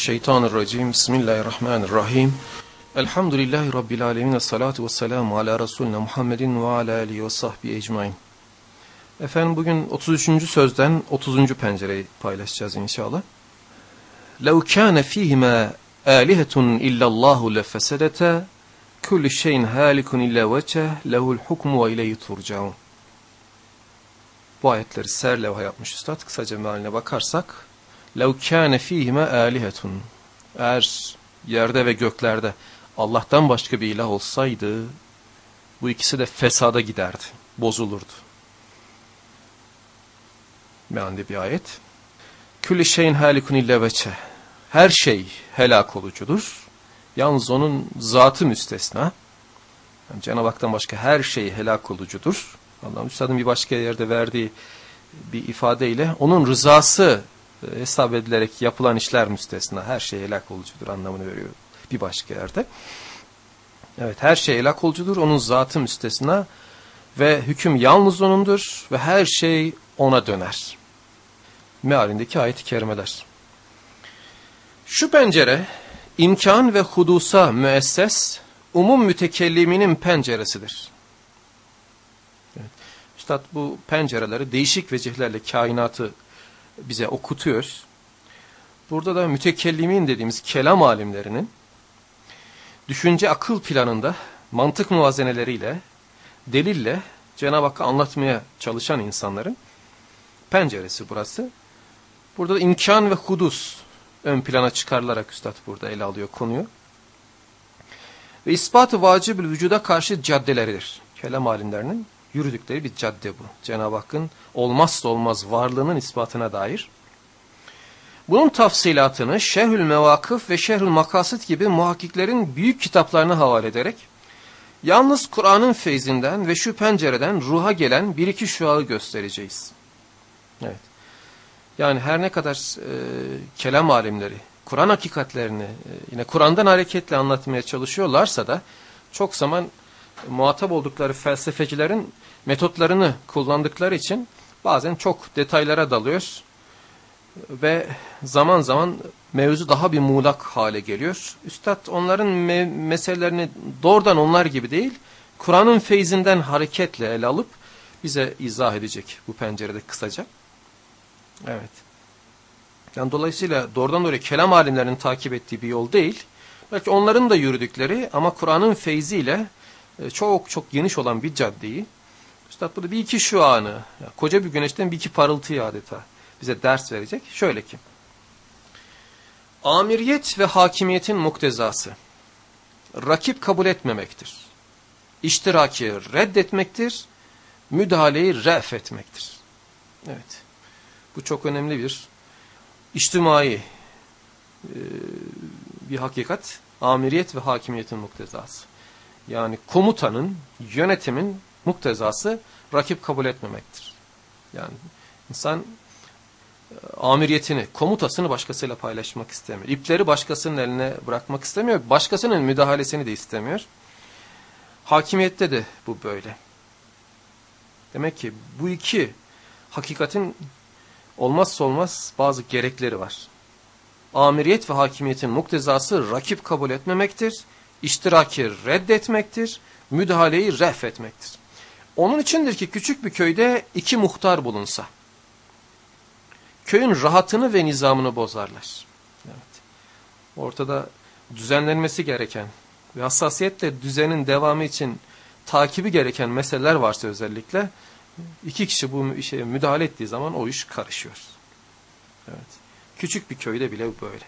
Euzu billahi mineşşeytanirracim. Bismillahirrahmanirrahim. Elhamdülillahi rabbil alamin ve salatu vesselamu ala resulina Muhammedin ve ala alihi ve sahbihi ecmaîn. Efendim bugün 33. sözden 30. pencereyi paylaşacağız inşallah. لَوْ كَانَ ف۪يهِمَا آلِهَةٌ اِلَّا اللّٰهُ لَفَسَدَتَا كُلُّ شَيْءٍ هَالِكٌ اِلَّا وَجَهِ لَهُ الْحُكْمُ وَاِلَيْهِ تُرْجَعُونَ Bu ayetleri serlevha yapmış üstad. Kısaca mealine bakarsak لَوْ كَانَ ف۪يهِمَا آلِهَةٌ Eğer yerde ve göklerde Allah'tan başka bir ilah olsaydı bu ikisi de fesada giderdi, bozulurdu. Mealinde bir ayet. Külli şeyin halikun illa veçe. Her şey helak olucudur. Yalnız onun zatı müstesna. Yani Cenab-ı Hak'tan başka her şey helak olucudur. Allah'ın Üstad'ın bir başka yerde verdiği bir ifadeyle onun rızası e, hesap edilerek yapılan işler müstesna. Her şey helak olucudur anlamını veriyor bir başka yerde. Evet her şey helak olucudur. Onun zatı müstesna ve hüküm yalnız onundur ve her şey ona döner. Mealindeki ayet-i kerimeler. Şu pencere imkan ve hudusa müesses umum mütekelliminin penceresidir. Evet. Üstad bu pencereleri değişik vecihlerle kainatı bize okutuyor. Burada da mütekellimin dediğimiz kelam alimlerinin düşünce akıl planında mantık muvazeneleriyle, delille Cenab-ı Hakk'ı anlatmaya çalışan insanların penceresi burası. Burada da imkan ve hudus ön plana çıkarılarak Üstad burada ele alıyor konuyu. Ve ispatı vacib-ül vücuda karşı caddeleridir. Kelam alimlerinin yürüdükleri bir cadde bu. Cenab-ı Hakk'ın olmazsa olmaz varlığının ispatına dair. Bunun tafsilatını Şerhül Mevakıf ve Şerhül Makasit gibi muhakkiklerin büyük kitaplarına havale ederek yalnız Kur'an'ın feyzinden ve şu pencereden ruha gelen bir iki şuağı göstereceğiz. Evet. Yani her ne kadar e, kelam alimleri Kur'an hakikatlerini e, yine Kur'an'dan hareketle anlatmaya çalışıyorlarsa da çok zaman muhatap oldukları felsefecilerin metotlarını kullandıkları için bazen çok detaylara dalıyor ve zaman zaman mevzu daha bir muğlak hale geliyor. Üstad onların me meselelerini doğrudan onlar gibi değil, Kur'an'ın feyzinden hareketle ele alıp bize izah edecek bu pencerede kısaca. Evet. Yani dolayısıyla doğrudan doğruya kelam alimlerinin takip ettiği bir yol değil. Belki onların da yürüdükleri ama Kur'an'ın feyziyle çok çok geniş olan bir caddeyi Üstad burada bir iki şu anı, koca bir güneşten bir iki parıltıyı adeta bize ders verecek. Şöyle ki, amiriyet ve hakimiyetin muktezası, rakip kabul etmemektir. İştiraki reddetmektir, müdahaleyi ref etmektir. Evet, bu çok önemli bir içtimai e, bir hakikat, amiriyet ve hakimiyetin muktezası. Yani komutanın, yönetimin muktezası rakip kabul etmemektir. Yani insan amiriyetini, komutasını başkasıyla paylaşmak istemiyor. İpleri başkasının eline bırakmak istemiyor. Başkasının müdahalesini de istemiyor. Hakimiyette de bu böyle. Demek ki bu iki hakikatin olmazsa olmaz bazı gerekleri var. Amiriyet ve hakimiyetin muktezası rakip kabul etmemektir, iştiraki reddetmektir, müdahaleyi ref etmektir. Onun içindir ki küçük bir köyde iki muhtar bulunsa, köyün rahatını ve nizamını bozarlar. Evet. Ortada düzenlenmesi gereken ve hassasiyetle düzenin devamı için takibi gereken meseleler varsa özellikle iki kişi bu işe müdahale ettiği zaman o iş karışıyor. Evet. Küçük bir köyde bile böyle.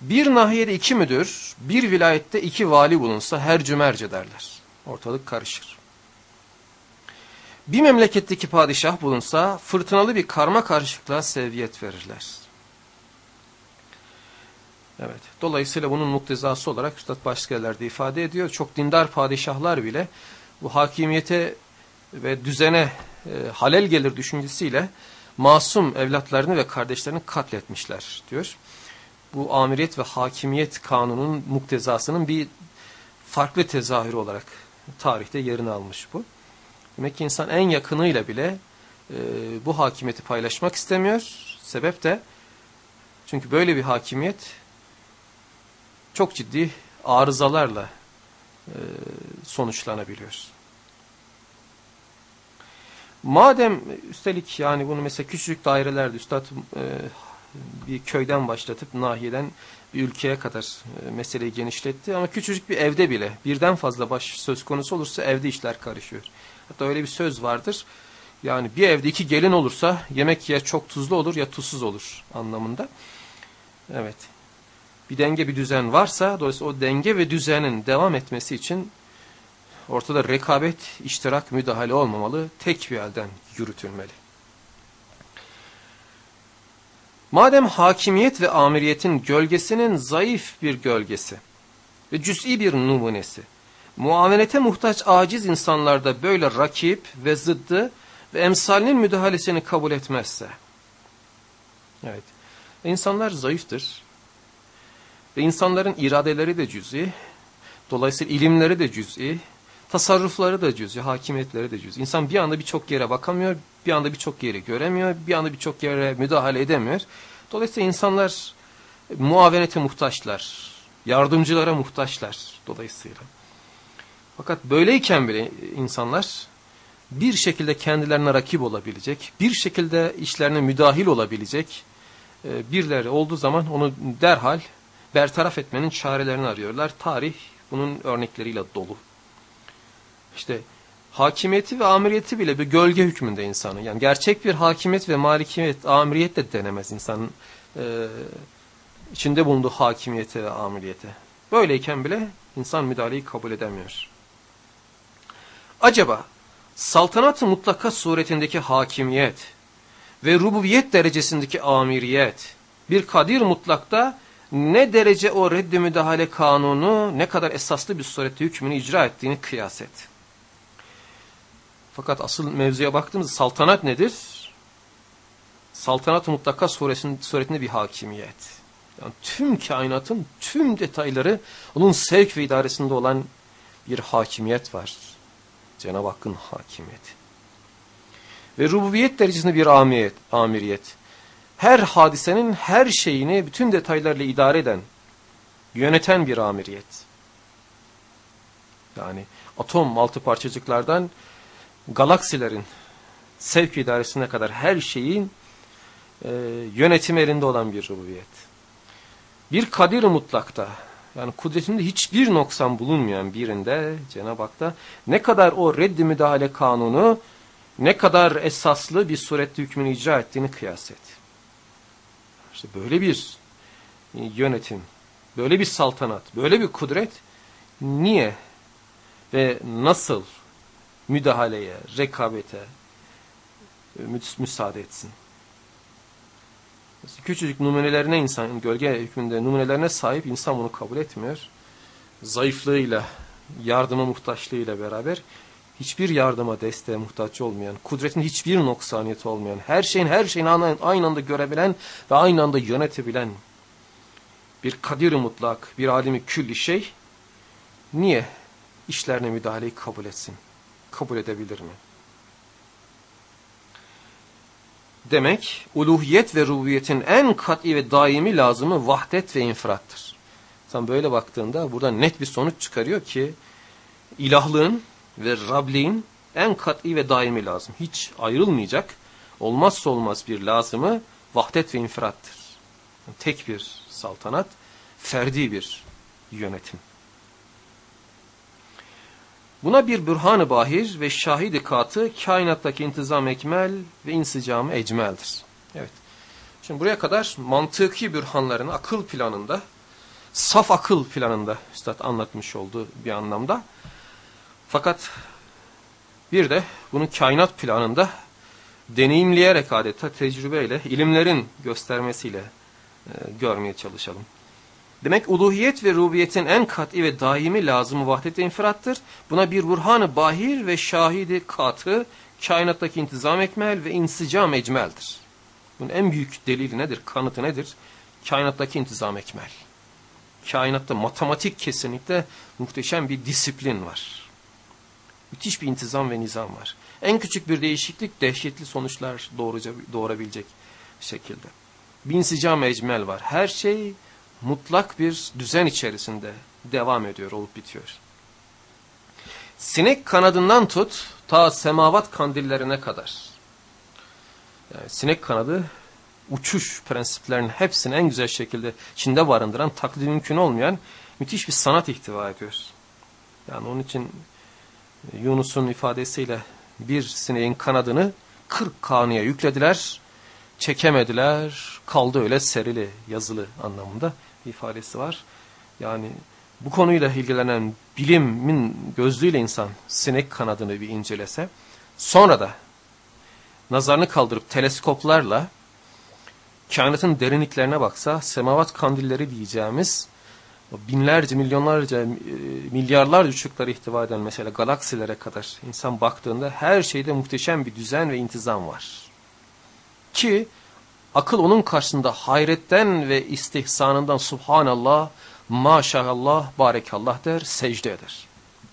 Bir nahiyede iki müdür, bir vilayette iki vali bulunsa her cümerce derler. Ortalık karışır. Bir memleketteki padişah bulunsa fırtınalı bir karma karışıklığa seviyet verirler. Evet. Dolayısıyla bunun muktezası olarak Üstad başka yerlerde ifade ediyor. Çok dindar padişahlar bile bu hakimiyete ve düzene e, halel gelir düşüncesiyle masum evlatlarını ve kardeşlerini katletmişler diyor. Bu amiriyet ve hakimiyet kanunun muktezasının bir farklı tezahürü olarak tarihte yerini almış bu. Demek ki insan en yakınıyla bile e, bu hakimiyeti paylaşmak istemiyor. Sebep de Çünkü böyle bir hakimiyet çok ciddi arızalarla e, sonuçlanabiliyor. Madem üstelik yani bunu mesela küçücük dairelerde üstad e, bir köyden başlatıp nahiyeden bir ülkeye kadar e, meseleyi genişletti ama küçücük bir evde bile birden fazla baş söz konusu olursa evde işler karışıyor. Hatta öyle bir söz vardır. Yani bir evde iki gelin olursa yemek ya çok tuzlu olur ya tuzsuz olur anlamında. Evet. Bir denge bir düzen varsa dolayısıyla o denge ve düzenin devam etmesi için ortada rekabet, iştirak, müdahale olmamalı. Tek bir elden yürütülmeli. Madem hakimiyet ve amiriyetin gölgesinin zayıf bir gölgesi ve cüz'i bir numunesi, muavenete muhtaç aciz insanlarda böyle rakip ve zıddı ve emsalinin müdahalesini kabul etmezse, evet, insanlar zayıftır ve insanların iradeleri de cüz'i, dolayısıyla ilimleri de cüz'i, tasarrufları da cüz'i, hakimiyetleri de cüz'i. İnsan bir anda birçok yere bakamıyor, bir anda birçok yeri göremiyor, bir anda birçok yere müdahale edemiyor. Dolayısıyla insanlar muavenete muhtaçlar, yardımcılara muhtaçlar dolayısıyla. Fakat böyleyken bile insanlar bir şekilde kendilerine rakip olabilecek, bir şekilde işlerine müdahil olabilecek e, birileri olduğu zaman onu derhal bertaraf etmenin çarelerini arıyorlar. Tarih bunun örnekleriyle dolu. İşte hakimiyeti ve amiriyeti bile bir gölge hükmünde insanın. Yani gerçek bir hakimiyet ve malikiyet, amiriyet de denemez insanın e, içinde bulunduğu hakimiyete ve amiriyete. Böyleyken bile insan müdahaleyi kabul edemiyor. Acaba saltanat-ı mutlaka suretindeki hakimiyet ve rububiyet derecesindeki amiriyet bir kadir mutlakta ne derece o reddi müdahale kanunu ne kadar esaslı bir surette hükmünü icra ettiğini kıyas et. Fakat asıl mevzuya baktığımızda saltanat nedir? Saltanat-ı mutlaka suretinde bir hakimiyet. Yani tüm kainatın tüm detayları onun sevk ve idaresinde olan bir hakimiyet var. Cenab-ı Hakk'ın hakimiyeti. Ve rububiyet derecesinde bir amiriyet, amiriyet. Her hadisenin her şeyini bütün detaylarla idare eden, yöneten bir amiriyet. Yani atom altı parçacıklardan galaksilerin sevk idaresine kadar her şeyin e, yönetim elinde olan bir rububiyet. Bir kadir mutlakta yani kudretinde hiçbir noksan bulunmayan birinde Cenab-ı Hak'ta ne kadar o reddi müdahale kanunu ne kadar esaslı bir surette hükmünü icra ettiğini kıyas et. İşte böyle bir yönetim, böyle bir saltanat, böyle bir kudret niye ve nasıl müdahaleye, rekabete müsaade etsin? Küçücük numunelerine insan, gölge hükmünde numunelerine sahip insan bunu kabul etmiyor. Zayıflığıyla, yardıma muhtaçlığıyla beraber hiçbir yardıma, desteğe muhtaç olmayan, kudretin hiçbir noksaniyeti olmayan, her şeyin her şeyin aynı anda görebilen ve aynı anda yönetebilen bir kadir mutlak, bir alimi külli şey niye işlerine müdahaleyi kabul etsin? Kabul edebilir mi? Demek uluhiyet ve rububiyetin en kat'i ve daimi lazımı vahdet ve infirattır. Sen böyle baktığında burada net bir sonuç çıkarıyor ki ilahlığın ve Rabliğin en kat'i ve daimi lazım. Hiç ayrılmayacak, olmazsa olmaz bir lazımı vahdet ve infirattır. Tek bir saltanat, ferdi bir yönetim. Buna bir bürhan-ı bahir ve şahidi katı kainattaki intizam ekmel ve insicamı ecmeldir. Evet. Şimdi buraya kadar mantıki bürhanların akıl planında, saf akıl planında Üstad anlatmış olduğu bir anlamda. Fakat bir de bunun kainat planında deneyimleyerek adeta tecrübeyle, ilimlerin göstermesiyle e, görmeye çalışalım. Demek uluhiyet ve rubiyetin en kat'i ve daimi lazımı vahdet-i infirattır. Buna bir burhan bahir ve şahidi katı, kainattaki intizam ekmel ve insicam ecmeldir. Bunun en büyük delili nedir, kanıtı nedir? Kainattaki intizam ekmel. Kainatta matematik kesinlikle muhteşem bir disiplin var. Müthiş bir intizam ve nizam var. En küçük bir değişiklik dehşetli sonuçlar doğurabilecek şekilde. binsicam ecmel var. Her şey mutlak bir düzen içerisinde devam ediyor, olup bitiyor. Sinek kanadından tut ta semavat kandillerine kadar. Yani sinek kanadı uçuş prensiplerinin hepsini en güzel şekilde içinde barındıran, taklidi mümkün olmayan müthiş bir sanat ihtiva ediyor. Yani onun için Yunus'un ifadesiyle bir sineğin kanadını 40 kanıya yüklediler, çekemediler, kaldı öyle serili, yazılı anlamında ifadesi var. Yani bu konuyla ilgilenen bilimin gözlüğüyle insan sinek kanadını bir incelese, sonra da nazarını kaldırıp teleskoplarla kainatın derinliklerine baksa, semavat kandilleri diyeceğimiz binlerce, milyonlarca, e, milyarlarca ışıkları ihtiva eden mesela galaksilere kadar insan baktığında her şeyde muhteşem bir düzen ve intizam var. Ki akıl onun karşısında hayretten ve istihsanından subhanallah, maşallah, barekallah der, secde eder.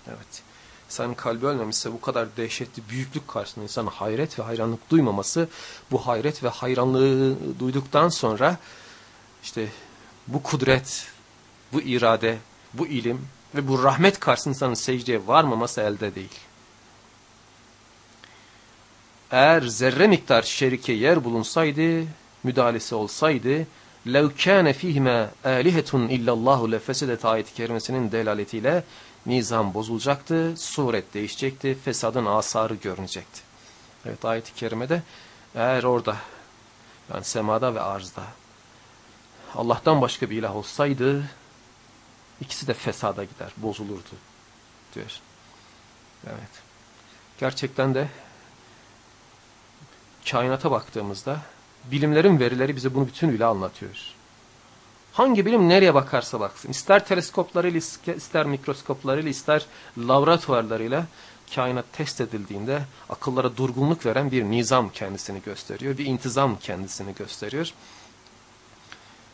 Evet. İnsanın kalbi ölmemişse bu kadar dehşetli büyüklük karşısında insanın hayret ve hayranlık duymaması, bu hayret ve hayranlığı duyduktan sonra işte bu kudret, bu irade, bu ilim ve bu rahmet karşısında insanın secdeye varmaması elde değil. Eğer zerre miktar şerike yer bulunsaydı, müdahalesi olsaydı, لَوْ كَانَ ف۪يهِمَا آلِهَةٌ اِلَّا اللّٰهُ لَفَسَدَتْ ayet-i kerimesinin delaletiyle nizam bozulacaktı, suret değişecekti, fesadın asarı görünecekti. Evet ayet-i kerimede eğer orada yani semada ve arzda Allah'tan başka bir ilah olsaydı ikisi de fesada gider, bozulurdu diyor. Evet. Gerçekten de kainata baktığımızda bilimlerin verileri bize bunu bütünüyle anlatıyor. Hangi bilim nereye bakarsa baksın, ister teleskoplarıyla, ister mikroskoplarıyla, ister laboratuvarlarıyla kainat test edildiğinde akıllara durgunluk veren bir nizam kendisini gösteriyor, bir intizam kendisini gösteriyor,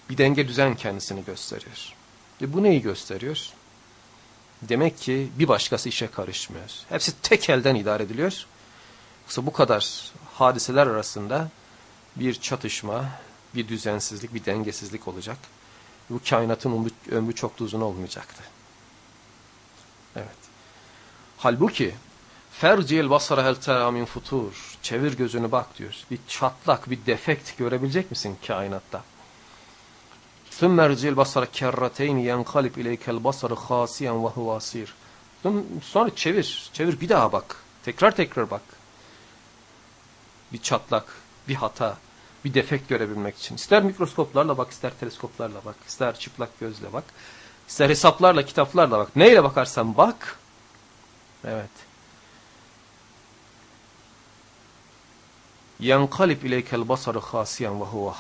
bir denge düzen kendisini gösteriyor. Ve bu neyi gösteriyor? Demek ki bir başkası işe karışmıyor. Hepsi tek elden idare ediliyor. Yoksa bu kadar hadiseler arasında bir çatışma, bir düzensizlik, bir dengesizlik olacak. Bu kainatın ömrü, ömrü çok da uzun olmayacaktı. Evet. Halbuki fercil basara hel tera min futur. Çevir gözünü bak diyor. Bir çatlak, bir defekt görebilecek misin kainatta? ثُمَّ رْجِيل بَصَرَ كَرَّتَيْنِ يَنْقَلِبْ اِلَيْكَ الْبَصَرُ خَاسِيًا وَهُوَ asir. Sonra çevir, çevir bir daha bak. Tekrar tekrar bak. Bir çatlak, bir hata, bir defekt görebilmek için. İster mikroskoplarla bak, ister teleskoplarla bak, ister çıplak gözle bak, ister hesaplarla, kitaplarla bak. Neyle bakarsan bak. Evet. Yankalip ileykel basarı hasiyen ve huve.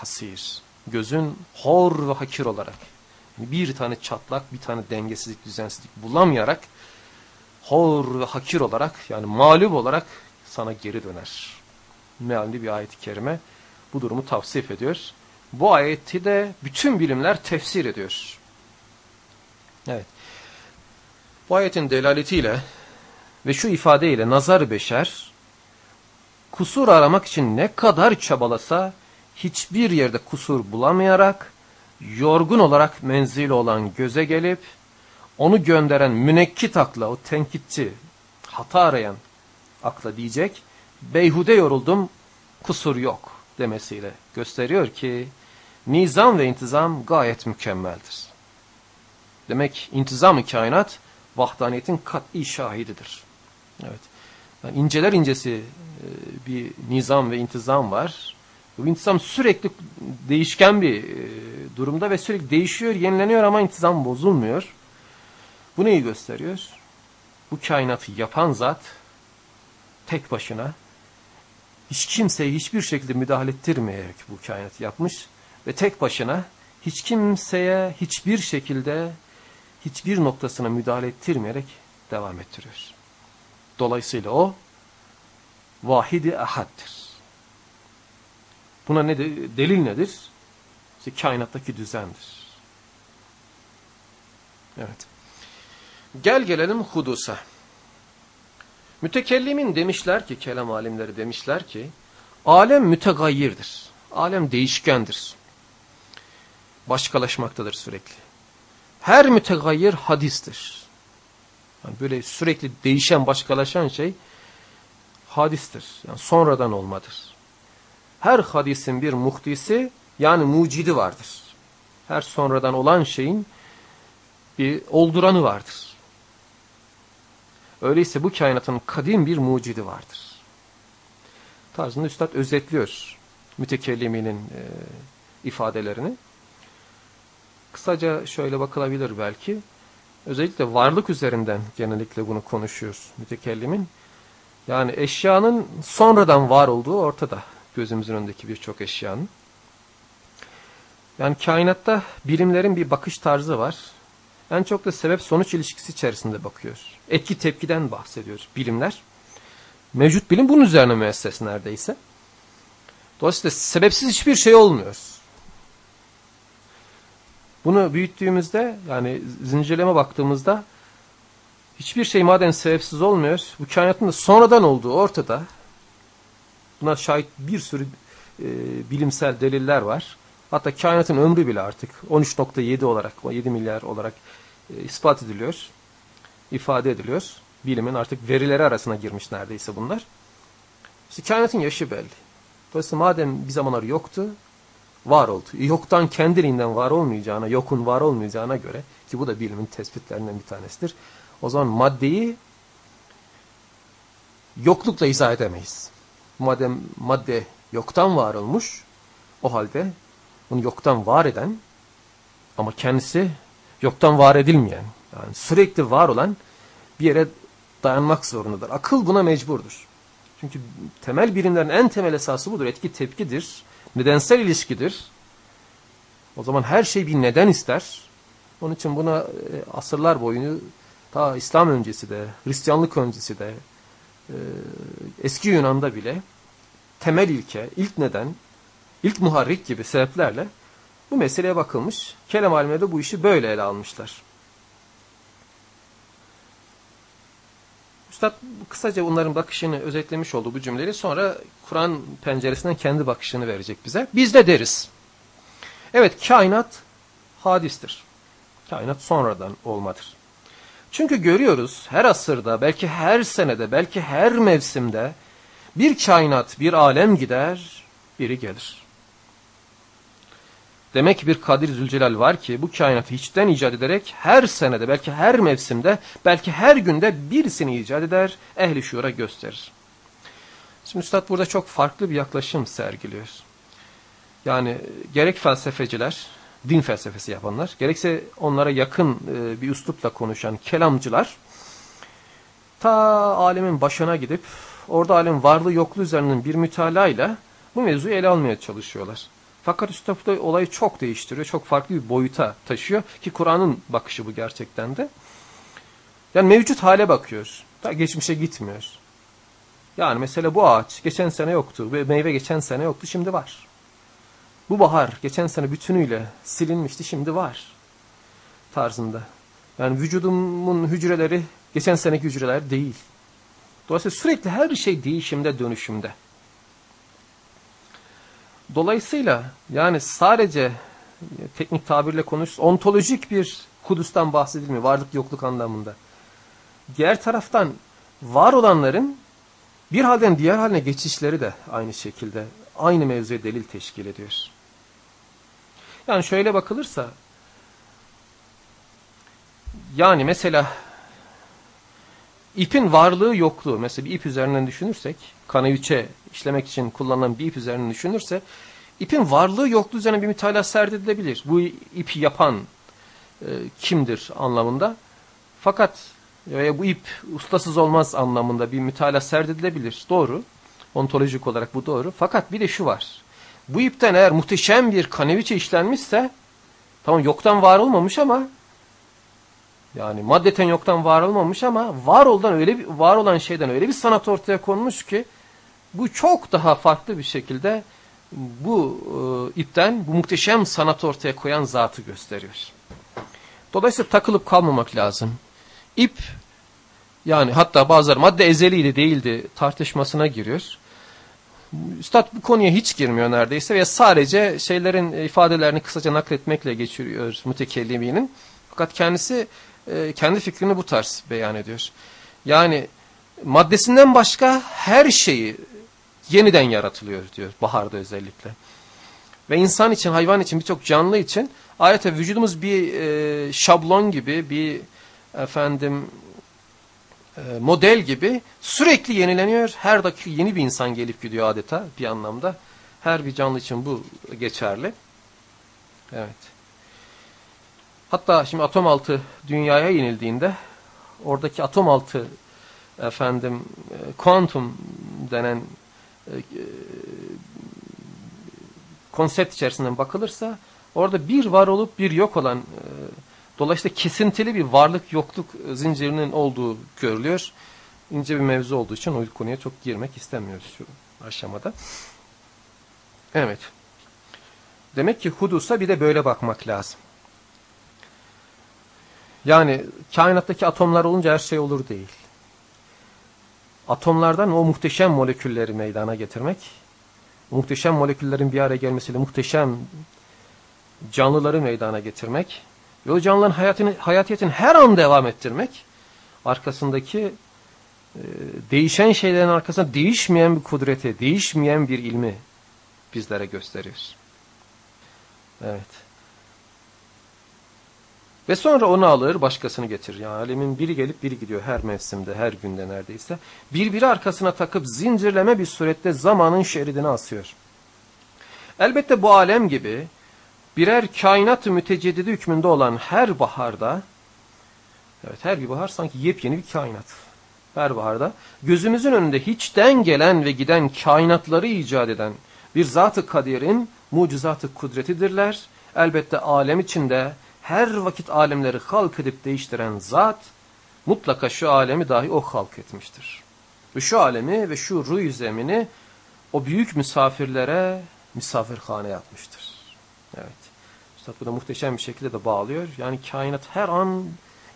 Gözün hor ve hakir olarak. Bir tane çatlak, bir tane dengesizlik, düzensizlik bulamayarak hor ve hakir olarak yani mağlup olarak sana geri döner. Mealli bir ayet-i kerime bu durumu tavsif ediyor. Bu ayeti de bütün bilimler tefsir ediyor. Evet. Bu ayetin delaletiyle ve şu ifadeyle nazar beşer kusur aramak için ne kadar çabalasa hiçbir yerde kusur bulamayarak yorgun olarak menzili olan göze gelip onu gönderen münekkit akla o tenkitçi hata arayan akla diyecek beyhude yoruldum kusur yok demesiyle gösteriyor ki nizam ve intizam gayet mükemmeldir. Demek intizam-ı kainat vahdaniyetin kat'i şahididir. Evet. Yani inceler incesi e, bir nizam ve intizam var. Bu intizam sürekli değişken bir e, durumda ve sürekli değişiyor, yenileniyor ama intizam bozulmuyor. Bu neyi gösteriyor? Bu kainatı yapan zat tek başına hiç kimseye hiçbir şekilde müdahale ettirmeyerek bu kainatı yapmış ve tek başına hiç kimseye hiçbir şekilde hiçbir noktasına müdahale ettirmeyerek devam ettiriyor. Dolayısıyla o vahidi ahaddir. Buna ne de, delil nedir? İşte kainattaki düzendir. Evet. Gel gelelim hudusa. Mütekellimin demişler ki, kelam alimleri demişler ki, alem mütegayyirdir. Alem değişkendir. başkalaşmaktadır sürekli. Her mütegayir hadistir. Yani böyle sürekli değişen, başkalaşan şey hadistir. Yani sonradan olmadır. Her hadisin bir muhtisi yani mucidi vardır. Her sonradan olan şeyin bir olduranı vardır. Öyleyse bu kainatın kadim bir mucidi vardır. Tarzında Üstad özetliyor mütekelliminin e, ifadelerini. Kısaca şöyle bakılabilir belki. Özellikle varlık üzerinden genellikle bunu konuşuyoruz mütekellimin. Yani eşyanın sonradan var olduğu ortada. Gözümüzün önündeki birçok eşyanın. Yani kainatta bilimlerin bir bakış tarzı var. En çok da sebep sonuç ilişkisi içerisinde bakıyor. Etki tepkiden bahsediyor bilimler. Mevcut bilim bunun üzerine müesses neredeyse. Dolayısıyla sebepsiz hiçbir şey olmuyor. Bunu büyüttüğümüzde yani zincirleme baktığımızda hiçbir şey madem sebepsiz olmuyor bu kainatın da sonradan olduğu ortada. Buna şahit bir sürü e, bilimsel deliller var. Hatta kainatın ömrü bile artık 13.7 olarak 7 milyar olarak ispat ediliyor. ifade ediliyor. Bilimin artık verileri arasına girmiş neredeyse bunlar. İşte kainatın yaşı belli. Dolayısıyla madem bir zamanlar yoktu, var oldu. Yoktan kendiliğinden var olmayacağına, yokun var olmayacağına göre ki bu da bilimin tespitlerinden bir tanesidir. O zaman maddeyi yoklukla izah edemeyiz. Madem madde yoktan var olmuş, o halde bunu yoktan var eden ama kendisi yoktan var edilmeyen, yani sürekli var olan bir yere dayanmak zorundadır. Akıl buna mecburdur. Çünkü temel bilimlerin en temel esası budur. Etki tepkidir. Nedensel ilişkidir. O zaman her şey bir neden ister. Onun için buna e, asırlar boyu ta İslam öncesi de, Hristiyanlık öncesi de, e, eski Yunan'da bile temel ilke, ilk neden, ilk muharrik gibi sebeplerle bu meseleye bakılmış. Alimleri de bu işi böyle ele almışlar. Üstad kısaca onların bakışını özetlemiş oldu bu cümleleri. Sonra Kur'an penceresinden kendi bakışını verecek bize. Biz de deriz. Evet kainat hadistir. Kainat sonradan olmadır. Çünkü görüyoruz her asırda, belki her senede, belki her mevsimde bir kainat, bir alem gider, biri gelir. Demek bir Kadir Zülcelal var ki bu kainatı hiçten icat ederek her senede, belki her mevsimde, belki her günde birisini icat eder, ehli şuura gösterir. Şimdi Üstad burada çok farklı bir yaklaşım sergiliyor. Yani gerek felsefeciler, din felsefesi yapanlar, gerekse onlara yakın e, bir üslupla konuşan kelamcılar, ta alemin başına gidip orada alem varlığı yokluğu üzerinden bir mütalayla bu mevzuyu ele almaya çalışıyorlar. Fakat Üstad olayı çok değiştiriyor. Çok farklı bir boyuta taşıyor. Ki Kur'an'ın bakışı bu gerçekten de. Yani mevcut hale bakıyor. Daha geçmişe gitmiyor. Yani mesela bu ağaç geçen sene yoktu. Ve meyve geçen sene yoktu. Şimdi var. Bu bahar geçen sene bütünüyle silinmişti. Şimdi var. Tarzında. Yani vücudumun hücreleri geçen seneki hücreler değil. Dolayısıyla sürekli her şey değişimde, dönüşümde. Dolayısıyla yani sadece teknik tabirle konuşuruz ontolojik bir Kudüs'ten bahsedilmiyor varlık yokluk anlamında. Diğer taraftan var olanların bir halden diğer haline geçişleri de aynı şekilde aynı mevzuya delil teşkil ediyor. Yani şöyle bakılırsa yani mesela ipin varlığı yokluğu mesela bir ip üzerinden düşünürsek kanaviçe işlemek için kullanılan bir ip üzerinden düşünürse ipin varlığı yokluğu üzerine bir mütalaa serdedilebilir. Bu ipi yapan e, kimdir anlamında. Fakat veya bu ip ustasız olmaz anlamında bir mütalaa serdedilebilir. Doğru. Ontolojik olarak bu doğru. Fakat bir de şu var. Bu ipten eğer muhteşem bir kaneviçe işlenmişse tamam yoktan var olmamış ama yani maddeten yoktan var olmamış ama var olan öyle bir, var olan şeyden öyle bir sanat ortaya konmuş ki bu çok daha farklı bir şekilde bu e, ipten bu muhteşem sanat ortaya koyan zatı gösteriyor. Dolayısıyla takılıp kalmamak lazım. İp yani hatta bazıları madde ezeliydi değildi tartışmasına giriyor. Üstad bu konuya hiç girmiyor neredeyse ve sadece şeylerin ifadelerini kısaca nakletmekle geçiriyor mütekelliminin. Fakat kendisi e, kendi fikrini bu tarz beyan ediyor. Yani maddesinden başka her şeyi yeniden yaratılıyor diyor baharda özellikle. Ve insan için, hayvan için, birçok canlı için adeta vücudumuz bir e, şablon gibi, bir efendim e, model gibi sürekli yenileniyor. Her dakika yeni bir insan gelip gidiyor adeta bir anlamda. Her bir canlı için bu geçerli. Evet. Hatta şimdi atom altı dünyaya inildiğinde oradaki atom altı efendim e, kuantum denen e, konsept içerisinden bakılırsa orada bir var olup bir yok olan e, dolayısıyla kesintili bir varlık yokluk zincirinin olduğu görülüyor. İnce bir mevzu olduğu için o konuya çok girmek istemiyoruz şu aşamada. Evet. Demek ki hudusa bir de böyle bakmak lazım. Yani kainattaki atomlar olunca her şey olur değil. Atomlardan o muhteşem molekülleri meydana getirmek, muhteşem moleküllerin bir araya gelmesiyle muhteşem canlıları meydana getirmek ve o canlıların hayatını, hayatiyetini her an devam ettirmek, arkasındaki e, değişen şeylerin arkasında değişmeyen bir kudreti, değişmeyen bir ilmi bizlere gösteriyor. Evet. Ve sonra onu alır başkasını getirir. Yani alemin biri gelip biri gidiyor her mevsimde, her günde neredeyse. Birbiri arkasına takıp zincirleme bir surette zamanın şeridine asıyor. Elbette bu alem gibi birer kainat-ı müteceddidi hükmünde olan her baharda, evet her bir bahar sanki yepyeni bir kainat. Her baharda gözümüzün önünde hiçten gelen ve giden kainatları icat eden bir zat-ı kadirin mucizat-ı kudretidirler. Elbette alem içinde her vakit alemleri halk edip değiştiren zat mutlaka şu alemi dahi o halk etmiştir. Ve şu alemi ve şu ruh zemini o büyük misafirlere misafirhane yapmıştır. Evet. Üstad bu da muhteşem bir şekilde de bağlıyor. Yani kainat her an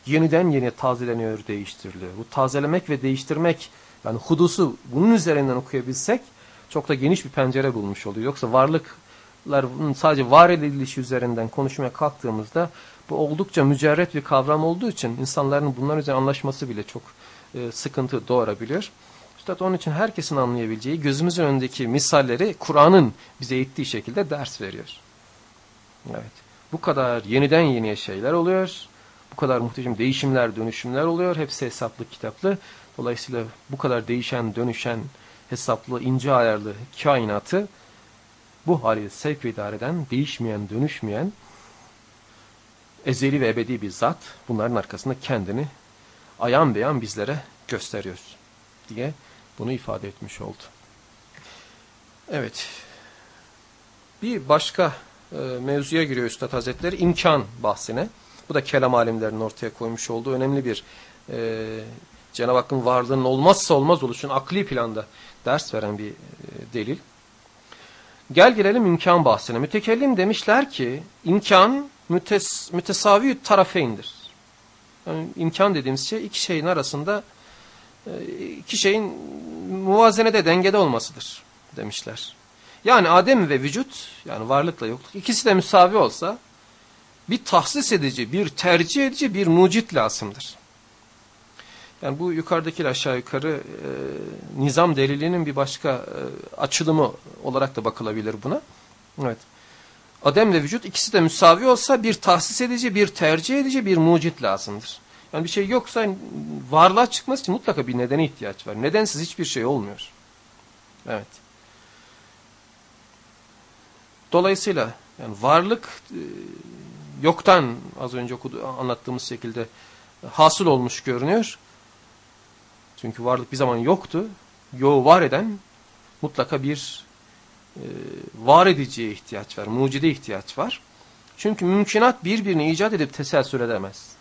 yeniden yeni tazeleniyor, değiştiriliyor. Bu tazelemek ve değiştirmek yani hudusu bunun üzerinden okuyabilsek çok da geniş bir pencere bulmuş oluyor. Yoksa varlık sadece var edilişi üzerinden konuşmaya kalktığımızda bu oldukça mücerret bir kavram olduğu için insanların bunlar üzerine anlaşması bile çok e, sıkıntı doğurabilir. Üstad onun için herkesin anlayabileceği gözümüzün önündeki misalleri Kur'an'ın bize eğittiği şekilde ders veriyor. Evet. Bu kadar yeniden yeniye şeyler oluyor. Bu kadar muhteşem değişimler, dönüşümler oluyor. Hepsi hesaplı, kitaplı. Dolayısıyla bu kadar değişen, dönüşen, hesaplı, ince ayarlı kainatı bu haliyle sevk ve idare eden, değişmeyen, dönüşmeyen, ezeli ve ebedi bir zat bunların arkasında kendini ayan beyan bizlere gösteriyor diye bunu ifade etmiş oldu. Evet. Bir başka e, mevzuya giriyor Üstad Hazretleri imkan bahsine. Bu da kelam alimlerinin ortaya koymuş olduğu önemli bir e, Cenab-ı Hakk'ın varlığının olmazsa olmaz oluşun akli planda ders veren bir e, delil. Gel gelelim imkan bahsine. Mütekellim demişler ki imkan mütes, mütesavi tarafeindir. Yani imkan dediğimiz şey iki şeyin arasında e, iki şeyin muvazenede dengede olmasıdır demişler. Yani Adem ve vücut yani varlıkla yokluk ikisi de müsavi olsa bir tahsis edici, bir tercih edici, bir mucit lazımdır. Yani bu yukarıdaki aşağı yukarı e, nizam delilinin bir başka e, açılımı olarak da bakılabilir buna. Evet. Ademle vücut ikisi de müsavi olsa bir tahsis edici, bir tercih edici, bir mucit lazımdır. Yani bir şey yoksa varlığa çıkması için mutlaka bir nedene ihtiyaç var. Nedensiz hiçbir şey olmuyor. Evet. Dolayısıyla yani varlık e, yoktan az önce okudu, anlattığımız şekilde hasıl olmuş görünüyor. Çünkü varlık bir zaman yoktu. Yo var eden mutlaka bir e, var ediciye ihtiyaç var. Mucide ihtiyaç var. Çünkü mümkünat birbirini icat edip teselsül edemez.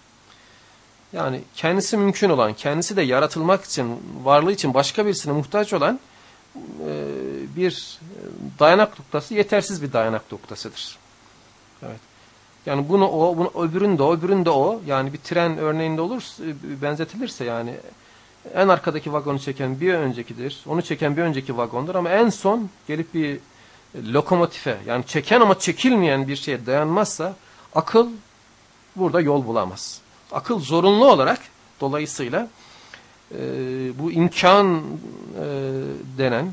Yani kendisi mümkün olan, kendisi de yaratılmak için, varlığı için başka birisine muhtaç olan e, bir dayanak noktası yetersiz bir dayanak noktasıdır. Evet. Yani bunu o, bunu öbüründe o, öbüründe o. Yani bir tren örneğinde olur, benzetilirse yani en arkadaki vagonu çeken bir öncekidir. Onu çeken bir önceki vagondur ama en son gelip bir lokomotife yani çeken ama çekilmeyen bir şeye dayanmazsa akıl burada yol bulamaz. Akıl zorunlu olarak dolayısıyla e, bu imkan e, denen,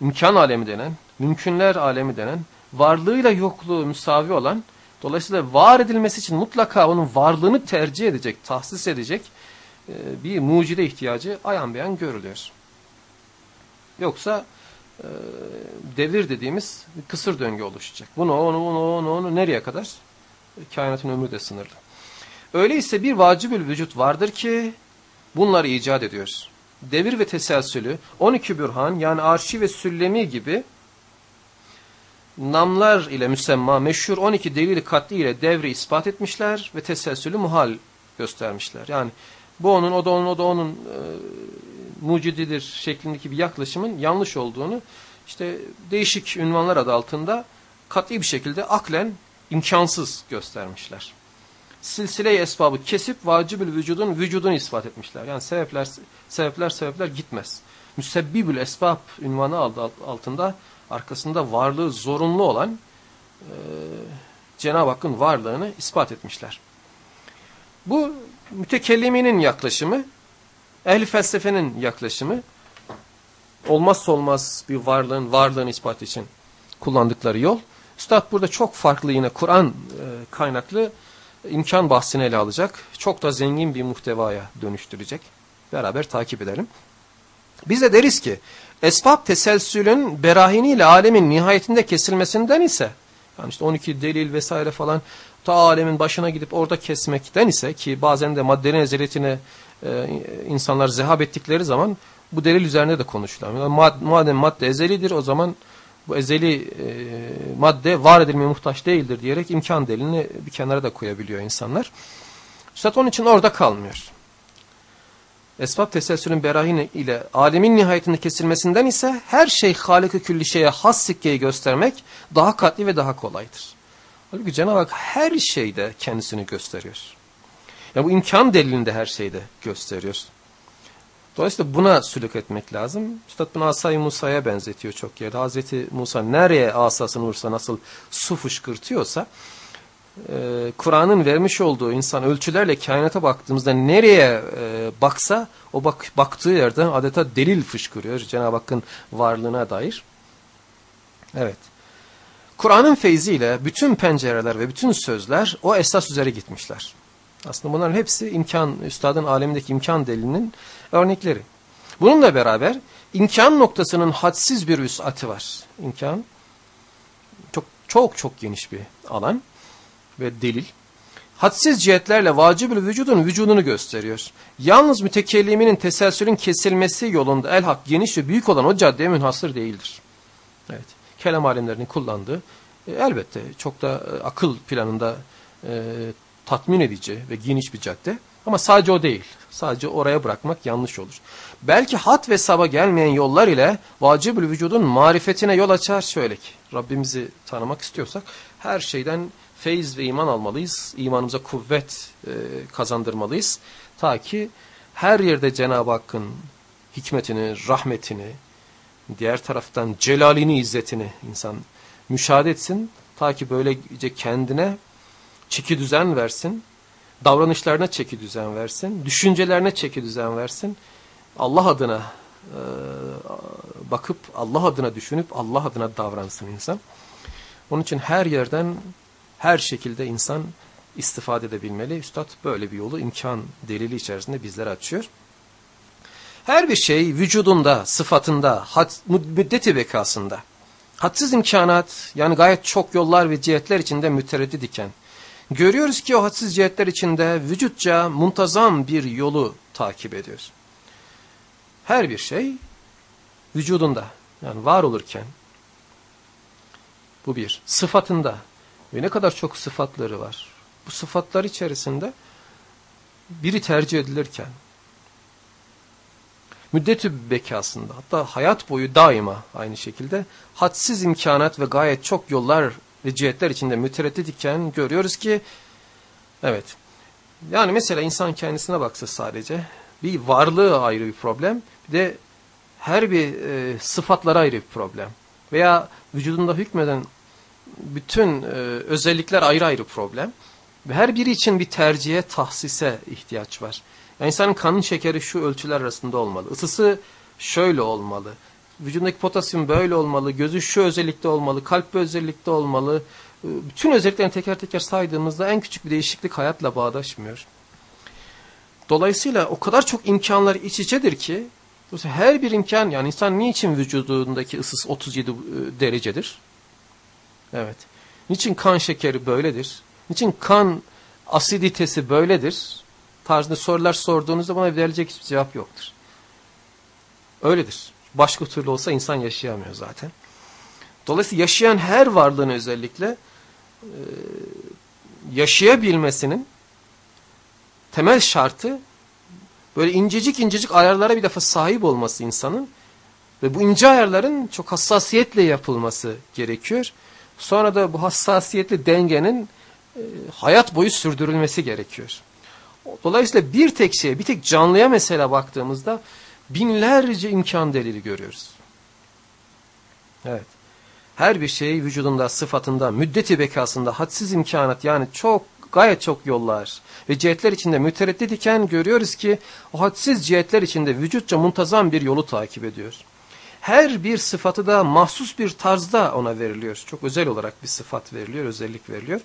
imkan alemi denen, mümkünler alemi denen, varlığıyla yokluğu müsavi olan, dolayısıyla var edilmesi için mutlaka onun varlığını tercih edecek, tahsis edecek bir mucide ihtiyacı ayan beyan görülüyor. Yoksa e, devir dediğimiz kısır döngü oluşacak. Bunu, onu, onu, onu, onu nereye kadar? Kainatın ömrü de sınırlı. Öyleyse bir vacibül vücut vardır ki bunları icat ediyoruz. Devir ve teselsülü 12 bürhan yani arşi ve süllemi gibi namlar ile müsemma meşhur 12 delil katli ile devri ispat etmişler ve teselsülü muhal göstermişler. Yani bu onun, o da onun, o da onun e, mucididir şeklindeki bir yaklaşımın yanlış olduğunu işte değişik ünvanlar adı altında kat'i bir şekilde aklen imkansız göstermişler. Silsile-i esbabı kesip vacibül vücudun vücudunu ispat etmişler. Yani sebepler sebepler sebepler gitmez. Müsebbibül esbab ünvanı altında arkasında varlığı zorunlu olan e, Cenab-ı Hakk'ın varlığını ispat etmişler. Bu mütekelliminin yaklaşımı, ehli felsefenin yaklaşımı olmazsa olmaz bir varlığın varlığını ispat için kullandıkları yol. Üstad burada çok farklı yine Kur'an e, kaynaklı imkan bahsini ele alacak. Çok da zengin bir muhtevaya dönüştürecek. Beraber takip edelim. Biz de deriz ki esbab teselsülün berahiniyle alemin nihayetinde kesilmesinden ise yani işte 12 delil vesaire falan ta alemin başına gidip orada kesmekten ise ki bazen de maddenin ezeliyetine e, insanlar zehab ettikleri zaman bu delil üzerine de konuşulan. Madem madde ezelidir o zaman bu ezeli e, madde var edilmeye muhtaç değildir diyerek imkan delilini bir kenara da koyabiliyor insanlar. Üstad onun için orada kalmıyor. Esbab teselsülün berahini ile alemin nihayetinde kesilmesinden ise her şey Halık-ı Külli şeye has sikkeyi göstermek daha katli ve daha kolaydır. Halbuki Cenab-ı Hak her şeyde kendisini gösteriyor. Ya bu imkan delilinde her şeyde gösteriyor. Dolayısıyla buna sülük etmek lazım. Üstad bunu Asay Musa'ya benzetiyor çok yerde. Hazreti Musa nereye asasını vursa nasıl su fışkırtıyorsa e, Kur'an'ın vermiş olduğu insan ölçülerle kainata baktığımızda nereye e, baksa o bak, baktığı yerden adeta delil fışkırıyor Cenab-ı Hakk'ın varlığına dair. Evet. Kur'an'ın feyziyle bütün pencereler ve bütün sözler o esas üzere gitmişler. Aslında bunların hepsi imkan, üstadın alemindeki imkan delilinin örnekleri. Bununla beraber imkan noktasının hadsiz bir üsatı var. İmkan çok çok çok geniş bir alan ve delil. Hadsiz cihetlerle vacibül vücudun vücudunu gösteriyor. Yalnız mütekelliminin teselsülün kesilmesi yolunda el hak geniş ve büyük olan o caddeye münhasır değildir. Evet. Kelam alimlerinin kullandığı e, elbette çok da e, akıl planında e, tatmin edici ve geniş bir cadde. Ama sadece o değil. Sadece oraya bırakmak yanlış olur. Belki hat ve saba gelmeyen yollar ile vacibül vücudun marifetine yol açar şöyle ki. Rabbimizi tanımak istiyorsak her şeyden feyiz ve iman almalıyız. İmanımıza kuvvet e, kazandırmalıyız. Ta ki her yerde Cenab-ı Hakk'ın hikmetini, rahmetini, diğer taraftan celalini, izzetini insan müşahede etsin. Ta ki böylece kendine çeki düzen versin. Davranışlarına çeki düzen versin. Düşüncelerine çeki düzen versin. Allah adına e, bakıp Allah adına düşünüp Allah adına davransın insan. Onun için her yerden her şekilde insan istifade edebilmeli. Üstad böyle bir yolu imkan delili içerisinde bizlere açıyor. Her bir şey vücudunda, sıfatında, had, müddeti bekasında, hadsiz imkanat yani gayet çok yollar ve cihetler içinde mütereddit iken, görüyoruz ki o hadsiz cihetler içinde vücutça muntazam bir yolu takip ediyor. Her bir şey vücudunda yani var olurken, bu bir, sıfatında, ve ne kadar çok sıfatları var. Bu sıfatlar içerisinde biri tercih edilirken müddeti bekasında hatta hayat boyu daima aynı şekilde hadsiz imkanat ve gayet çok yollar ve cihetler içinde mütereddit iken görüyoruz ki evet yani mesela insan kendisine baksa sadece bir varlığı ayrı bir problem. Bir de her bir e, sıfatlara ayrı bir problem. Veya vücudunda hükmeden bütün e, özellikler ayrı ayrı problem. Ve her biri için bir tercihe, tahsise ihtiyaç var. Yani insanın kanın şekeri şu ölçüler arasında olmalı. Isısı şöyle olmalı. Vücudundaki potasyum böyle olmalı. Gözü şu özellikte olmalı. Kalp bu özellikte olmalı. E, bütün özelliklerini teker teker saydığımızda en küçük bir değişiklik hayatla bağdaşmıyor. Dolayısıyla o kadar çok imkanlar iç içedir ki her bir imkan yani insan niçin vücudundaki ısısı 37 e, derecedir? Evet. Niçin kan şekeri böyledir? Niçin kan asiditesi böyledir? Tarzında sorular sorduğunuzda bana verilecek hiçbir cevap yoktur. Öyledir. Başka türlü olsa insan yaşayamıyor zaten. Dolayısıyla yaşayan her varlığın özellikle e, yaşayabilmesinin temel şartı böyle incecik incecik ayarlara bir defa sahip olması insanın ve bu ince ayarların çok hassasiyetle yapılması gerekiyor. Sonra da bu hassasiyetli dengenin e, hayat boyu sürdürülmesi gerekiyor. Dolayısıyla bir tek şeye, bir tek canlıya mesela baktığımızda binlerce imkan delili görüyoruz. Evet. Her bir şey vücudunda, sıfatında, müddeti bekasında hadsiz imkanat yani çok gayet çok yollar ve cihetler içinde mütereddit iken görüyoruz ki o hadsiz cihetler içinde vücutça muntazam bir yolu takip ediyor. Her bir sıfatı da mahsus bir tarzda ona veriliyor. Çok özel olarak bir sıfat veriliyor, özellik veriliyor.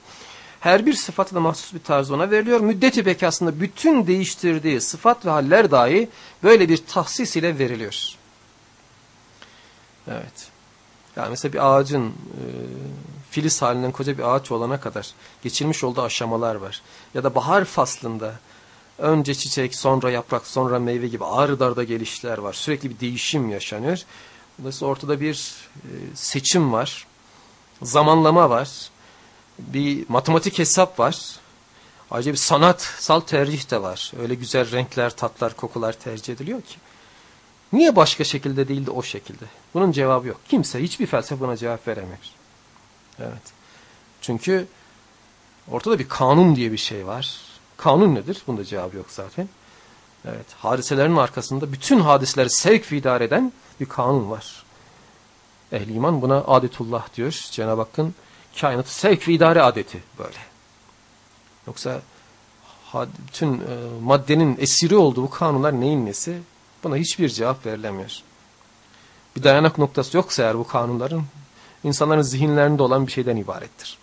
Her bir sıfatı da mahsus bir tarzda ona veriliyor. Müddeti bekasında bütün değiştirdiği sıfat ve haller dahi böyle bir tahsis ile veriliyor. Evet. Yani mesela bir ağacın e, filiz halinden koca bir ağaç olana kadar geçirmiş olduğu aşamalar var. Ya da bahar faslında önce çiçek, sonra yaprak, sonra meyve gibi ağrı darda gelişler var. Sürekli bir değişim yaşanıyor. Dolayısıyla ortada bir e, seçim var. Zamanlama var. Bir matematik hesap var. Ayrıca bir sanatsal tercih de var. Öyle güzel renkler, tatlar, kokular tercih ediliyor ki. Niye başka şekilde değil de o şekilde? Bunun cevabı yok. Kimse, hiçbir felsefe buna cevap veremiyor. Evet. Çünkü ortada bir kanun diye bir şey var. Kanun nedir? Bunda cevabı yok zaten. Evet. Hadiselerin arkasında bütün hadisleri sevk ve idare eden bir kanun var. Ehli iman buna adetullah diyor. Cenab-ı Hakk'ın kainatı sevk ve idare adeti böyle. Yoksa bütün e, maddenin esiri olduğu bu kanunlar neyin nesi? Buna hiçbir cevap verilemiyor. Bir dayanak noktası yoksa eğer bu kanunların insanların zihinlerinde olan bir şeyden ibarettir.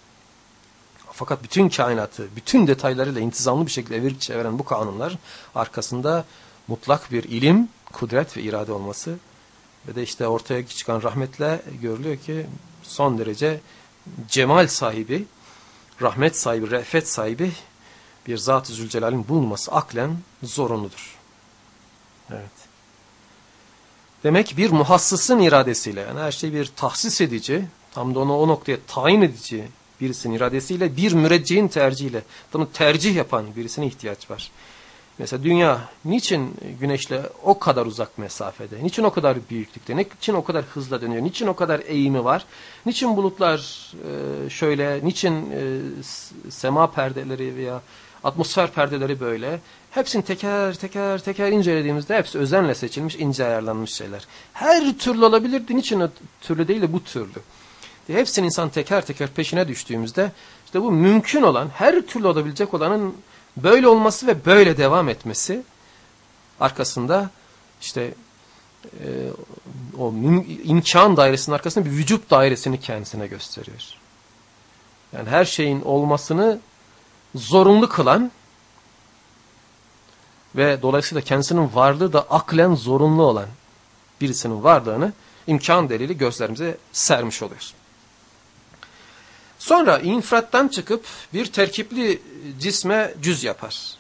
Fakat bütün kainatı, bütün detaylarıyla intizamlı bir şekilde evirip çeviren bu kanunlar arkasında mutlak bir ilim, kudret ve irade olması ve de işte ortaya çıkan rahmetle görülüyor ki son derece cemal sahibi, rahmet sahibi, re'fet sahibi bir Zat-ı Zülcelal'in bulunması aklen zorunludur. Evet. Demek bir muhassısın iradesiyle yani her şey bir tahsis edici, tam da onu o noktaya tayin edici birisinin iradesiyle bir mürecceğin tercihiyle, bunu tercih yapan birisine ihtiyaç var. Mesela dünya niçin güneşle o kadar uzak mesafede, niçin o kadar büyüklükte, niçin o kadar hızla dönüyor, niçin o kadar eğimi var, niçin bulutlar e, şöyle, niçin e, sema perdeleri veya atmosfer perdeleri böyle, Hepsini teker teker teker incelediğimizde hepsi özenle seçilmiş, ince ayarlanmış şeyler. Her türlü olabilirdi. Niçin türlü değil de bu türlü. Hepsini insan teker teker peşine düştüğümüzde işte bu mümkün olan, her türlü olabilecek olanın böyle olması ve böyle devam etmesi arkasında işte e, o imkan dairesinin arkasında bir vücut dairesini kendisine gösteriyor. Yani her şeyin olmasını zorunlu kılan ve dolayısıyla kendisinin varlığı da aklen zorunlu olan birisinin varlığını imkan delili gözlerimize sermiş oluyor. Sonra infrattan çıkıp bir terkipli cisme cüz yapar.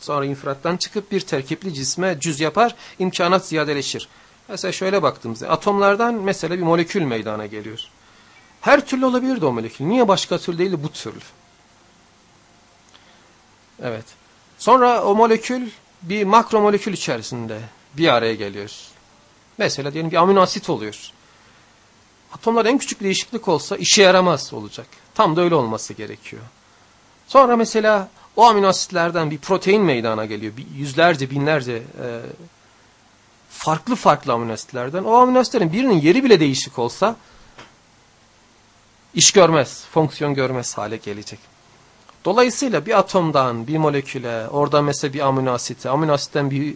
Sonra infrattan çıkıp bir terkipli cisme cüz yapar, imkanat ziyadeleşir. Mesela şöyle baktığımızda atomlardan mesela bir molekül meydana geliyor. Her türlü olabilirdi o molekül. Niye başka türlü değil de bu türlü? Evet. Sonra o molekül bir makro molekül içerisinde bir araya geliyor. Mesela diyelim bir amino asit oluyor. Atomlar en küçük bir değişiklik olsa işe yaramaz olacak. Tam da öyle olması gerekiyor. Sonra mesela O amino asitlerden bir protein meydana geliyor. Yüzlerce, binlerce e, farklı farklı amino asitlerden. O amino asitlerin birinin yeri bile değişik olsa iş görmez, fonksiyon görmez hale gelecek. Dolayısıyla bir atomdan bir moleküle, oradan mesela bir amino asite, amino asitten bir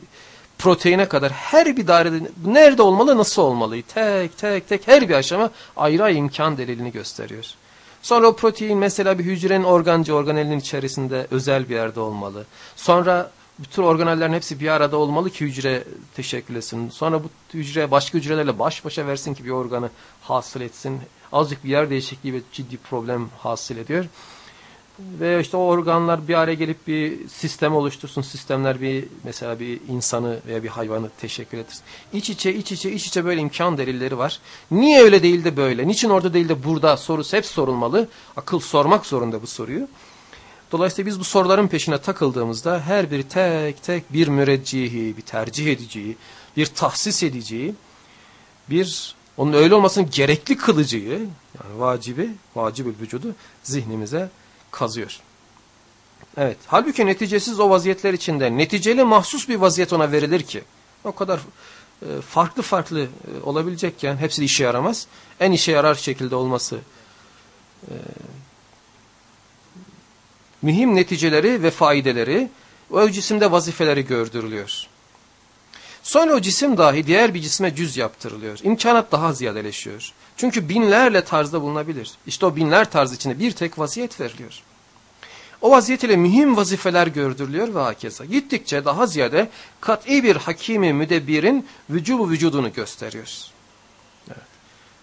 proteine kadar her bir dairede nerede olmalı, nasıl olmalı? Tek tek tek her bir aşama ayrı ayrı imkan delilini gösteriyor. Sonra o protein mesela bir hücrenin organcı organelinin içerisinde özel bir yerde olmalı. Sonra bütün organellerin hepsi bir arada olmalı ki hücre teşekkül etsin. Sonra bu hücre başka hücrelerle baş başa versin ki bir organı hasıl etsin. Azıcık bir yer değişikliği ve ciddi problem hasıl ediyor. Ve işte o organlar bir araya gelip bir sistem oluştursun. Sistemler bir mesela bir insanı veya bir hayvanı teşekkür etsin. İç içe iç içe iç içe böyle imkan delilleri var. Niye öyle değil de böyle? Niçin orada değil de burada sorusu hep sorulmalı. Akıl sormak zorunda bu soruyu. Dolayısıyla biz bu soruların peşine takıldığımızda her biri tek tek bir müreccihi, bir tercih ediciyi, bir tahsis ediciyi, bir onun öyle olmasını gerekli kılıcıyı, yani vacibi, vacibül vücudu zihnimize kazıyor. Evet. Halbuki neticesiz o vaziyetler içinde neticeli mahsus bir vaziyet ona verilir ki o kadar e, farklı farklı e, olabilecekken hepsi işe yaramaz. En işe yarar şekilde olması e, mühim neticeleri ve faydeleri o cisimde vazifeleri gördürülüyor. Sonra o cisim dahi diğer bir cisme cüz yaptırılıyor. İmkanat daha ziyadeleşiyor. Çünkü binlerle tarzda bulunabilir. İşte o binler tarz içinde bir tek vaziyet veriliyor. O vaziyet ile mühim vazifeler gördürülüyor ve hakeza. Gittikçe daha ziyade kat'i bir hakimi müdebbirin vücubu vücudunu gösteriyoruz. Evet.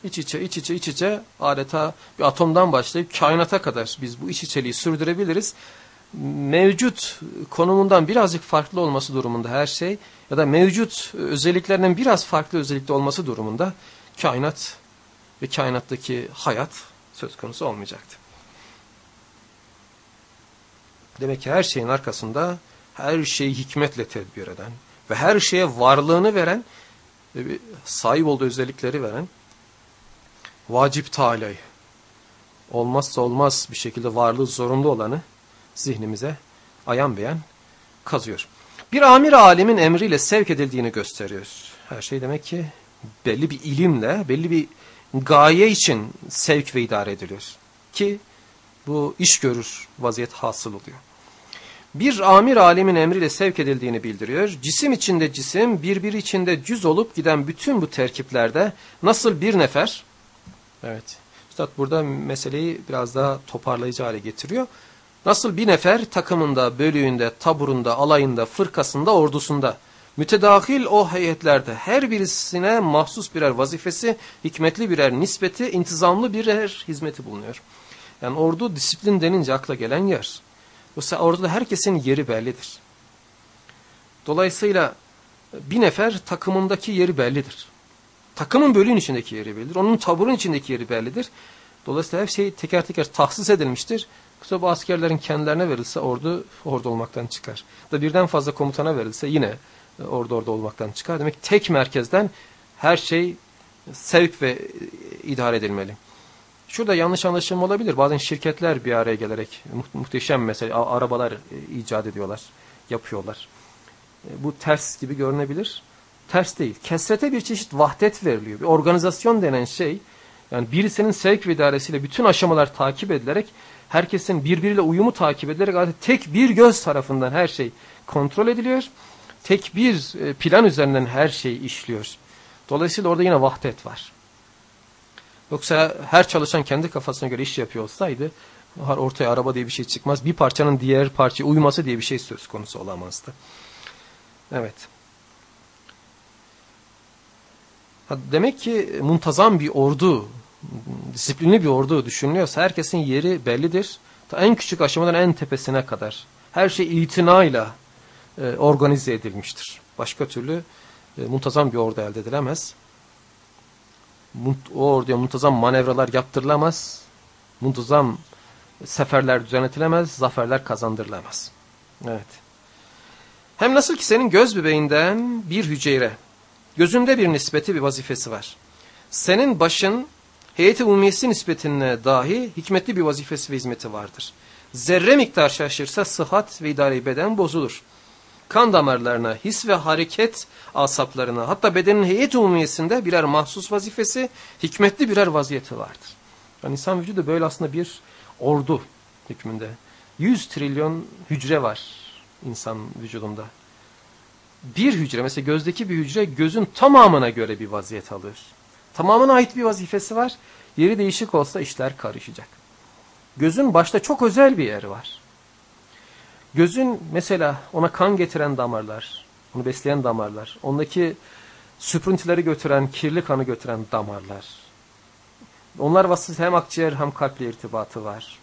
İç içe, iç içe, iç içe adeta bir atomdan başlayıp kainata kadar biz bu iç içeliği sürdürebiliriz. Mevcut konumundan birazcık farklı olması durumunda her şey ya da mevcut özelliklerinden biraz farklı özellikte olması durumunda kainat ve kainattaki hayat söz konusu olmayacaktı. Demek ki her şeyin arkasında her şeyi hikmetle tedbir eden ve her şeye varlığını veren ve sahip olduğu özellikleri veren vacip talay olmazsa olmaz bir şekilde varlığı zorunlu olanı zihnimize ayan beyan kazıyor. Bir amir alimin emriyle sevk edildiğini gösteriyor. Her şey demek ki belli bir ilimle, belli bir gaye için sevk ve idare ediliyor. Ki bu iş görür vaziyet hasıl oluyor. Bir amir alimin emriyle sevk edildiğini bildiriyor. Cisim içinde cisim, birbiri içinde cüz olup giden bütün bu terkiplerde nasıl bir nefer, evet, Üstad burada meseleyi biraz daha toparlayıcı hale getiriyor. Nasıl bir nefer takımında, bölüğünde, taburunda, alayında, fırkasında, ordusunda, mütedahil o heyetlerde her birisine mahsus birer vazifesi, hikmetli birer nispeti, intizamlı birer hizmeti bulunuyor. Yani ordu disiplin denince akla gelen yer. Yoksa orada herkesin yeri bellidir. Dolayısıyla bir nefer takımındaki yeri bellidir. Takımın bölüğün içindeki yeri bellidir. Onun taburun içindeki yeri bellidir. Dolayısıyla her şey teker teker tahsis edilmiştir. Yoksa bu askerlerin kendilerine verilse ordu orada olmaktan çıkar. Da birden fazla komutana verilse yine orada orada olmaktan çıkar. Demek tek merkezden her şey sevk ve idare edilmeli. Şurada yanlış anlaşılma olabilir. Bazen şirketler bir araya gelerek muhteşem mesela arabalar e, icat ediyorlar, yapıyorlar. E, bu ters gibi görünebilir. Ters değil. Kesrete bir çeşit vahdet veriliyor. Bir organizasyon denen şey, yani birisinin sevk ve idaresiyle bütün aşamalar takip edilerek, herkesin birbiriyle uyumu takip edilerek artık tek bir göz tarafından her şey kontrol ediliyor. Tek bir e, plan üzerinden her şey işliyor. Dolayısıyla orada yine vahdet var. Yoksa her çalışan kendi kafasına göre iş yapıyor olsaydı ortaya araba diye bir şey çıkmaz. Bir parçanın diğer parçaya uyuması diye bir şey söz konusu olamazdı. Evet. Demek ki muntazam bir ordu, disiplinli bir ordu düşünülüyorsa herkesin yeri bellidir. Ta en küçük aşamadan en tepesine kadar. Her şey itinayla e, organize edilmiştir. Başka türlü e, muntazam bir ordu elde edilemez o orduya muntazam manevralar yaptırılamaz, muntazam seferler düzenletilemez, zaferler kazandırılamaz. Evet. Hem nasıl ki senin göz bebeğinden bir hücre, gözünde bir nispeti bir vazifesi var. Senin başın heyeti umumiyesi nispetine dahi hikmetli bir vazifesi ve hizmeti vardır. Zerre miktar şaşırsa sıhhat ve idare beden bozulur. Kan damarlarına, his ve hareket asaplarına hatta bedenin heyet umumiyesinde birer mahsus vazifesi, hikmetli birer vaziyeti vardır. Yani insan vücudu böyle aslında bir ordu hükmünde. 100 trilyon hücre var insan vücudunda. Bir hücre mesela gözdeki bir hücre gözün tamamına göre bir vaziyet alır. Tamamına ait bir vazifesi var. Yeri değişik olsa işler karışacak. Gözün başta çok özel bir yeri var. Gözün mesela ona kan getiren damarlar, onu besleyen damarlar, ondaki süprüntileri götüren, kirli kanı götüren damarlar. Onlar vasıtasıyla hem akciğer hem kalple irtibatı var.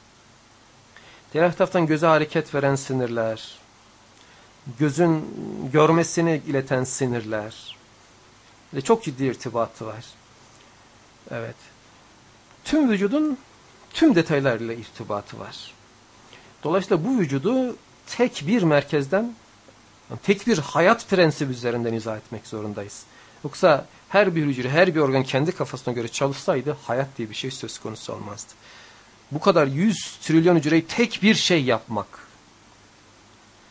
Diğer taraftan göze hareket veren sinirler, gözün görmesini ileten sinirler ve çok ciddi irtibatı var. Evet. Tüm vücudun tüm detaylarıyla irtibatı var. Dolayısıyla bu vücudu tek bir merkezden, tek bir hayat prensibi üzerinden izah etmek zorundayız. Yoksa her bir hücre, her bir organ kendi kafasına göre çalışsaydı hayat diye bir şey söz konusu olmazdı. Bu kadar yüz trilyon hücreyi tek bir şey yapmak.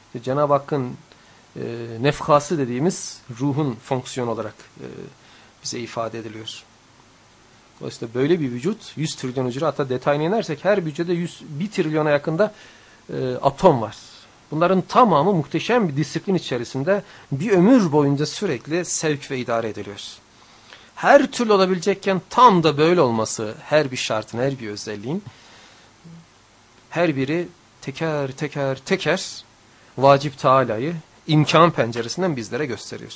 İşte Cenab-ı Hakk'ın e, nefkası dediğimiz ruhun fonksiyonu olarak e, bize ifade ediliyor. Dolayısıyla böyle bir vücut 100 trilyon hücre hatta detayına inersek her hücrede 100, 1 trilyona yakında e, atom var. Bunların tamamı muhteşem bir disiplin içerisinde bir ömür boyunca sürekli sevk ve idare ediliyor. Her türlü olabilecekken tam da böyle olması her bir şartın, her bir özelliğin her biri teker teker teker vacip Teala'yı imkan penceresinden bizlere gösteriyor.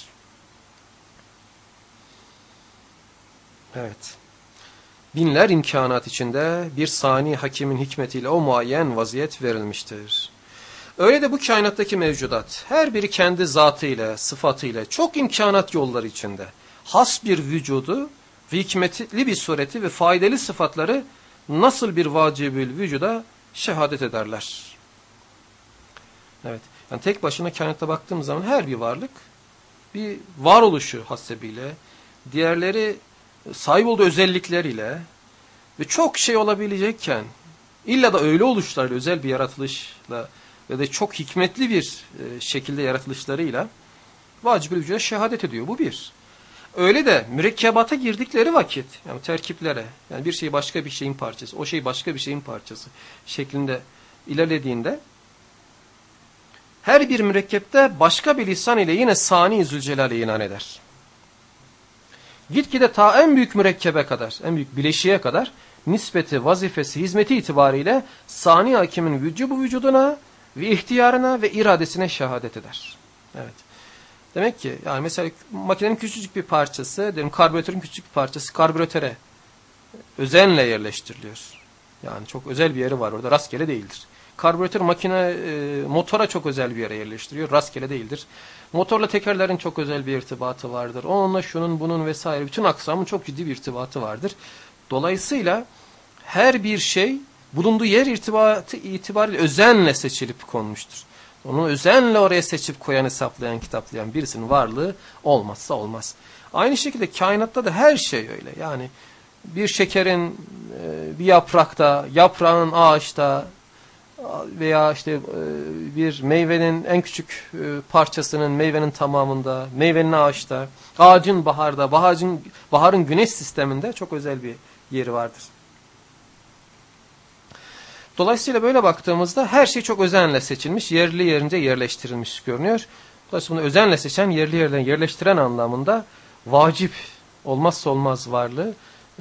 Evet. Binler imkanat içinde bir sani hakimin hikmetiyle o muayyen vaziyet verilmiştir. Öyle de bu kainattaki mevcudat her biri kendi zatıyla, sıfatıyla çok imkanat yolları içinde has bir vücudu ve hikmetli bir sureti ve faydalı sıfatları nasıl bir vacibül vücuda şehadet ederler. Evet. Yani tek başına kainatta baktığımız zaman her bir varlık bir varoluşu hasebiyle, diğerleri sahip olduğu özellikleriyle ve çok şey olabilecekken illa da öyle oluşlarla, özel bir yaratılışla ve de çok hikmetli bir e, şekilde yaratılışlarıyla vacib vücuda şehadet ediyor. Bu bir. Öyle de mürekkebata girdikleri vakit, yani terkiplere, yani bir şey başka bir şeyin parçası, o şey başka bir şeyin parçası şeklinde ilerlediğinde her bir mürekkepte başka bir lisan ile yine Sani Zülcelal'e inan eder. Gitgide ta en büyük mürekkebe kadar, en büyük bileşiğe kadar nispeti, vazifesi, hizmeti itibariyle Sani Hakim'in vücubu vücuduna ve ihtiyarına ve iradesine şehadet eder. Evet. Demek ki yani mesela makinenin küçücük bir parçası, diyelim karbüratörün küçücük bir parçası karbüratöre özenle yerleştiriliyor. Yani çok özel bir yeri var orada rastgele değildir. Karbüratör makine e, motora çok özel bir yere yerleştiriyor. Rastgele değildir. Motorla tekerlerin çok özel bir irtibatı vardır. Onunla şunun bunun vesaire bütün aksamın çok ciddi bir irtibatı vardır. Dolayısıyla her bir şey bulunduğu yer irtibatı itibariyle özenle seçilip konmuştur. Onu özenle oraya seçip koyan, hesaplayan, kitaplayan birisinin varlığı olmazsa olmaz. Aynı şekilde kainatta da her şey öyle. Yani bir şekerin e, bir yaprakta, yaprağın ağaçta veya işte e, bir meyvenin en küçük e, parçasının meyvenin tamamında, meyvenin ağaçta, ağacın baharda, baharın, baharın güneş sisteminde çok özel bir yeri vardır. Dolayısıyla böyle baktığımızda her şey çok özenle seçilmiş, yerli yerince yerleştirilmiş görünüyor. Dolayısıyla bunu özenle seçen, yerli yerden yerleştiren anlamında vacip, olmazsa olmaz varlığı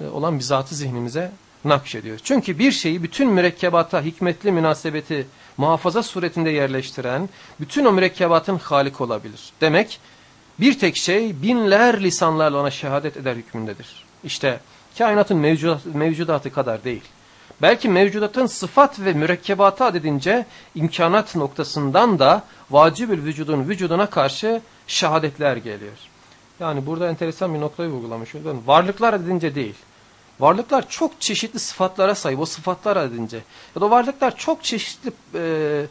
e, olan bir zatı zihnimize nakşediyor. Çünkü bir şeyi bütün mürekkebata, hikmetli münasebeti muhafaza suretinde yerleştiren, bütün o mürekkebatın halik olabilir. Demek bir tek şey binler lisanlarla ona şehadet eder hükmündedir. İşte kainatın mevcudat, mevcudatı kadar değil. Belki mevcudatın sıfat ve mürekkebata adedince imkanat noktasından da vacibül vücudun vücuduna karşı şehadetler geliyor. Yani burada enteresan bir noktayı vurgulamış. Varlıklar adedince değil. Varlıklar çok çeşitli sıfatlara sahip. O sıfatlar adedince. Ya da varlıklar çok çeşitli e,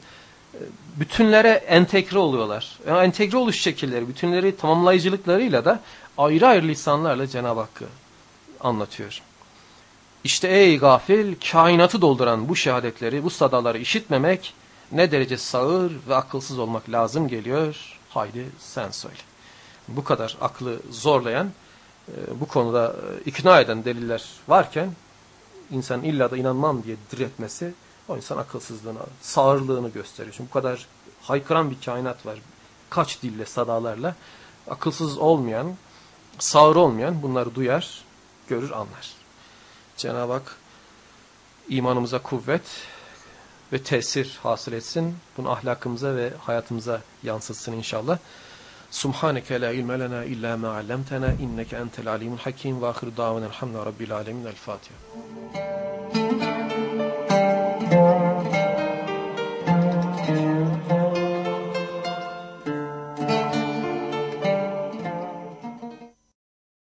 bütünlere entegre oluyorlar. Yani entegre oluş şekilleri, bütünleri tamamlayıcılıklarıyla da ayrı ayrı lisanlarla Cenab-ı Hakk'ı anlatıyor. İşte ey gafil kainatı dolduran bu şehadetleri, bu sadaları işitmemek ne derece sağır ve akılsız olmak lazım geliyor. Haydi sen söyle. Bu kadar aklı zorlayan, e, bu konuda e, ikna eden deliller varken insan illa da inanmam diye diretmesi o insan akılsızlığını, sağırlığını gösteriyor. Çünkü bu kadar haykıran bir kainat var. Kaç dille, sadalarla. Akılsız olmayan, sağır olmayan bunları duyar, görür, anlar. Cenab-ı Hak imanımıza kuvvet ve tesir hasıl etsin. Bunu ahlakımıza ve hayatımıza yansıtsın inşallah. سبحانك لا علم لنا إلا ما علمتنا إنك أنت العليم الحكيم وآخر دعوانا الحمد لله رب العالمين الفاتحة.